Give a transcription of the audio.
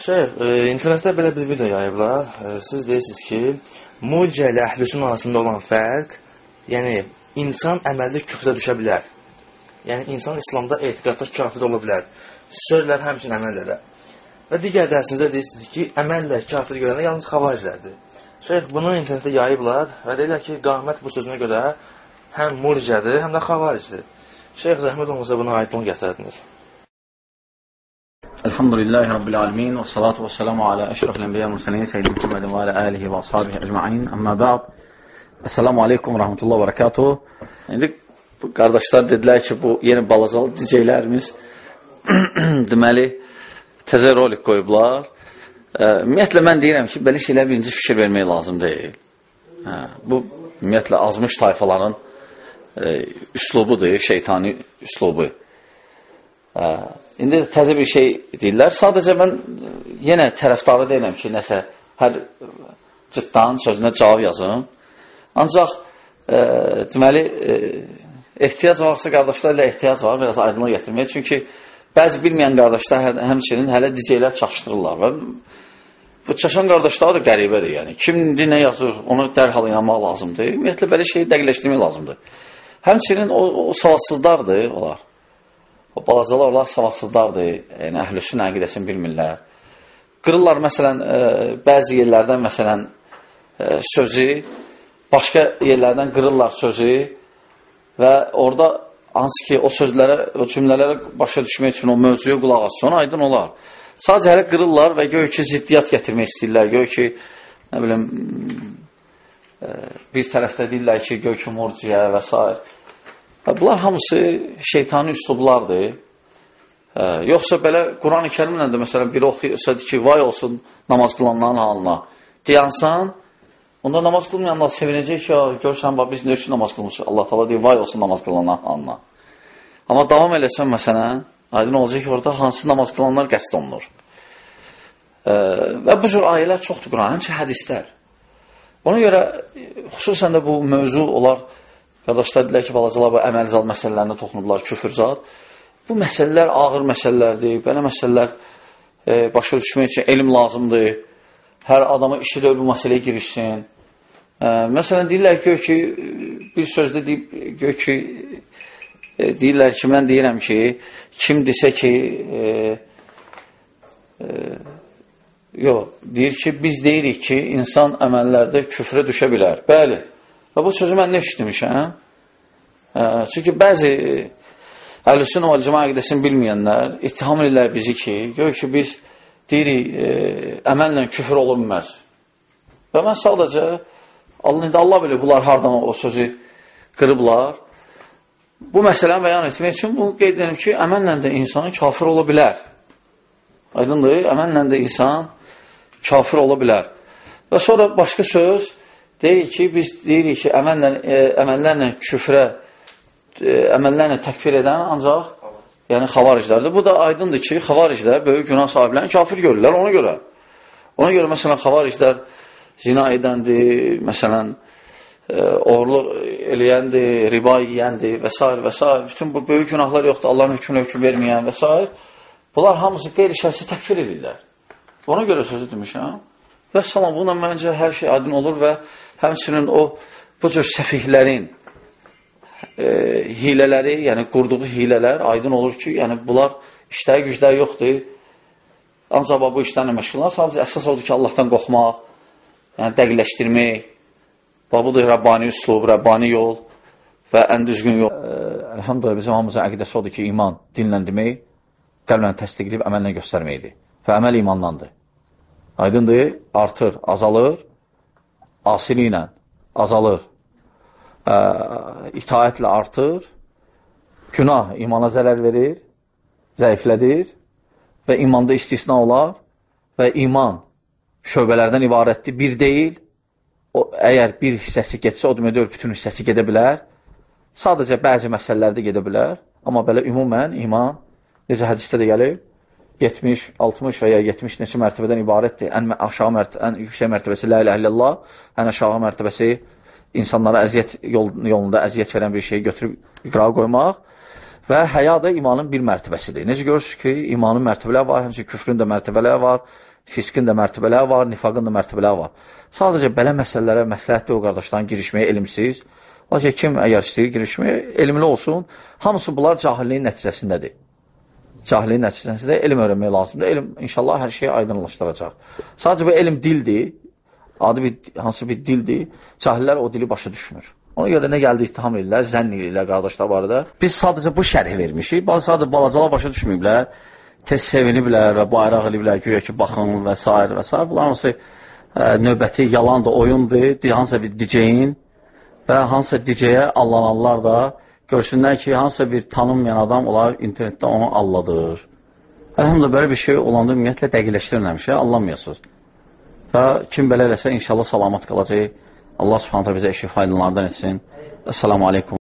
Şeyx, e, internetdə belə bir video yayıblar. E, siz deyirsiniz ki, murciə ilə əhlüsün arasında olan fərq, yəni insan əməlli küfrə düşə bilər. Yəni insan İslamda etiqadda kafir ola bilər. Sözlər həmçinin əməllərə. Və digər dərsinizdə deyirsiniz ki, əməllə kafir görənlər yalnız xavariclərdir. Şeyx bunu internetdə yayıblar və deyirlər ki, qamət bu sözünə görə həm murciədir, həm də xavaricdir. Şeyx zəhmət olmasa buna aydın gətirdiniz. Elhamdülillahi Rabbil alemin və salatu və selamu alə əşrafil ənbiyyə mürsəliyyə seyyidin Muhammedin və alə əlihi və ashabihi əcma'in əmmə bə'd Əssəlamu aleykum və rəhmətullah və rəkatuhu İndi qardaşlar dedilər ki, bu yeni balacalı dicəklərimiz deməli təzə rolik qoyublar. Ümumiyyətlə, mən deyirəm ki, belə şeylər birinci fikir vermək lazım deyil. Hə, Bu, ümumiyyətlə, azmış tayfaların ə, üslubudur, şeytani üslubu. Ə, İndi təzə bir şey deyirlər. Sadəcə mən yenə tərəfdarı deyiləm ki, nəsə hər cıtdan sözünə cavab yazım. Ancaq e, deməli e, ehtiyac varsa qardaşlarla ehtiyac var, biraz aydınlıq gətirməyə. Çünki bəzi bilməyən qardaşlar hə, həmçinin hələ dicəylər çaşdırırlar və bu çaşan qardaşlar da qəribədir. Yəni kim indi nə yazır, onu dərhal inanmaq lazımdır. Ümumiyyətlə belə şeyi dəqiqləşdirmək lazımdır. Həmçinin o, o savadsızlardır onlar. O balacalar onlar savadsızlardır, yəni əhlüsün əqidəsini bilmirlər. Qırırlar, məsələn, ə, e, bəzi yerlərdən, məsələn, ə, e, sözü, başqa yerlərdən qırırlar sözü və orada hansı ki, o sözlərə, o cümlələrə başa düşmək üçün o mövzuya qulaq assın, aydın olar. Sadəcə hələ qırırlar və göy ki, ziddiyyat gətirmək istəyirlər, göy ki, nə bilim, ə, e, bir tərəfdə deyirlər ki, göy ki, murciyə və s. Bunlar hamısı şeytani üslublardır. Hə, yoxsa belə Quran-ı kərimlə də məsələn biri oxuyursa ki, vay olsun namaz qılanların halına. Deyansan, onda namaz qılmayanlar sevinəcək ki, görsən, bax, biz nə üçün namaz qılmışıq? Allah tala deyir, vay olsun namaz qılanların halına. Amma davam eləsən məsələn, aydın olacaq ki, orada hansı namaz qılanlar qəsd olunur. E, və bu cür ayələr çoxdur Quran, həmçə hədislər. Ona görə xüsusən də bu mövzu olar, Qardaşlar dedilər ki, balacalar bu əməlzad məsələlərinə toxunublar, küfürzad. Bu məsələlər ağır məsələlərdir. Belə məsələlər e, başa düşmək üçün elm lazımdır. Hər adama işi də bu məsələyə girişsin. E, məsələn, deyirlər ki, ki, bir sözdə deyib, gör ki, e, deyirlər ki, mən deyirəm ki, kim desə ki, e, e, yox, deyir ki, biz deyirik ki, insan əməllərdə küfrə düşə bilər. Bəli. Və bu sözü mən nə eşitmişəm? Çünki bəzi əhlüsün və cəma əqidəsini bilməyənlər ittiham edirlər bizi ki, gör ki, biz deyirik, e, əməllə küfür olur bilməz. Və mən sadəcə, Allah, indi Allah bilir, bunlar hardan o sözü qırıblar. Bu məsələni bəyan etmək üçün bunu qeyd edim ki, əməllə də insan kafir ola bilər. Aydındır, əməllə də insan kafir ola bilər. Və sonra başqa söz, Deyir ki, biz deyirik ki, əməllə, e, əməllərlə küfrə, e, əməllərlə təkfir edən ancaq yəni xavariclərdir. Bu da aydındır ki, xavariclər böyük günah sahiblərini kafir görürlər ona görə. Ona görə, məsələn, xavariclər zina edəndir, məsələn, e, oğurluq eləyəndir, riba yiyəndir və s. və s. Bütün bu böyük günahlar yoxdur, Allahın hökmünə hökm verməyən və s. Bunlar hamısı qeyri-şəxsi təkfir edirlər. Ona görə sözü demişəm. Və salam, bununla məncə hər şey aydın olur və həmçinin o bu cür səfihlərin e, hilələri, yəni qurduğu hilələr aydın olur ki, yəni bunlar işləri gücləri yoxdur. Ancaq bu işlərlə məşğullar. Sadəcə əsas odur ki, Allahdan qorxmaq, yəni dəqiqləşdirmək. Və budur Rəbbani üslub, Rəbbani yol və ən düzgün yol. Elhamdülillah, bizim hamımızın əqidəsi odur ki, iman dinlə demək, qəlblə təsdiqləyib, əməllə göstərməkdir. Və əməl imandandır. Aydındır, artır, azalır, asili ilə azalır, ə, itaətlə artır, günah imana zərər verir, zəiflədir və imanda istisna olar və iman şöbələrdən ibarətdir, bir deyil. O, əgər bir hissəsi getsə, o demək deyil, bütün hissəsi gedə bilər. Sadəcə bəzi məsələlərdə gedə bilər. Amma belə ümumən iman, necə hədisdə də gəlib, 70, 60 və ya 70 neçə mərtəbədən ibarətdir. Ən aşağı mərtəbə, ən yüksək mərtəbəsi la ilahe illallah, ən aşağı mərtəbəsi insanlara əziyyət yol, yolunda əziyyət verən bir şeyi götürüb iqrağa qoymaq və həya da imanın bir mərtəbəsidir. Necə görürsünüz ki, imanın mərtəbələri var, həmçinin küfrün də mərtəbələri var, fiskin də mərtəbələri var, nifaqın da mərtəbələri var. Sadəcə belə məsələlərə məsləhətdir o qardaşların girişməyə elmsiz. Lakin kim əgər istəyir girişməyə, elmli olsun. Hamısı bunlar cahilliyin nəticəsindədir. Cahilliyin nəticəsində elm öyrənmək lazımdır. Elm inşallah hər şeyi aydınlaşdıracaq. Sadəcə bu elm dildir. Adi bir, hansı bir dildir. Cahillər o dili başa düşmür. Ona görə nə gəldi ittiham edirlər, zənn edirlər qardaşlar barədə. Biz sadəcə bu şərhi vermişik. Bazı sadəcə balacalar başa düşməyiblər. Tez seviniblər və bayraq eliblər, güya ki, baxın və s. və s. Bunlar hansı ə, növbəti yalandır, oyundur, hansısa bir DJ-in və hansısa DJ-yə allananlar da görsünlər ki, hansısa bir tanınmayan adam olar internetdə onu alladır. Əlhamdülillah, belə bir şey olanda ümumiyyətlə dəqiqləşdirilməmişə allanmayasınız. Və kim belə eləsə, inşallah salamat qalacaq. Allah subhanətə bizə eşi faydalardan etsin. Esselamu aleykum.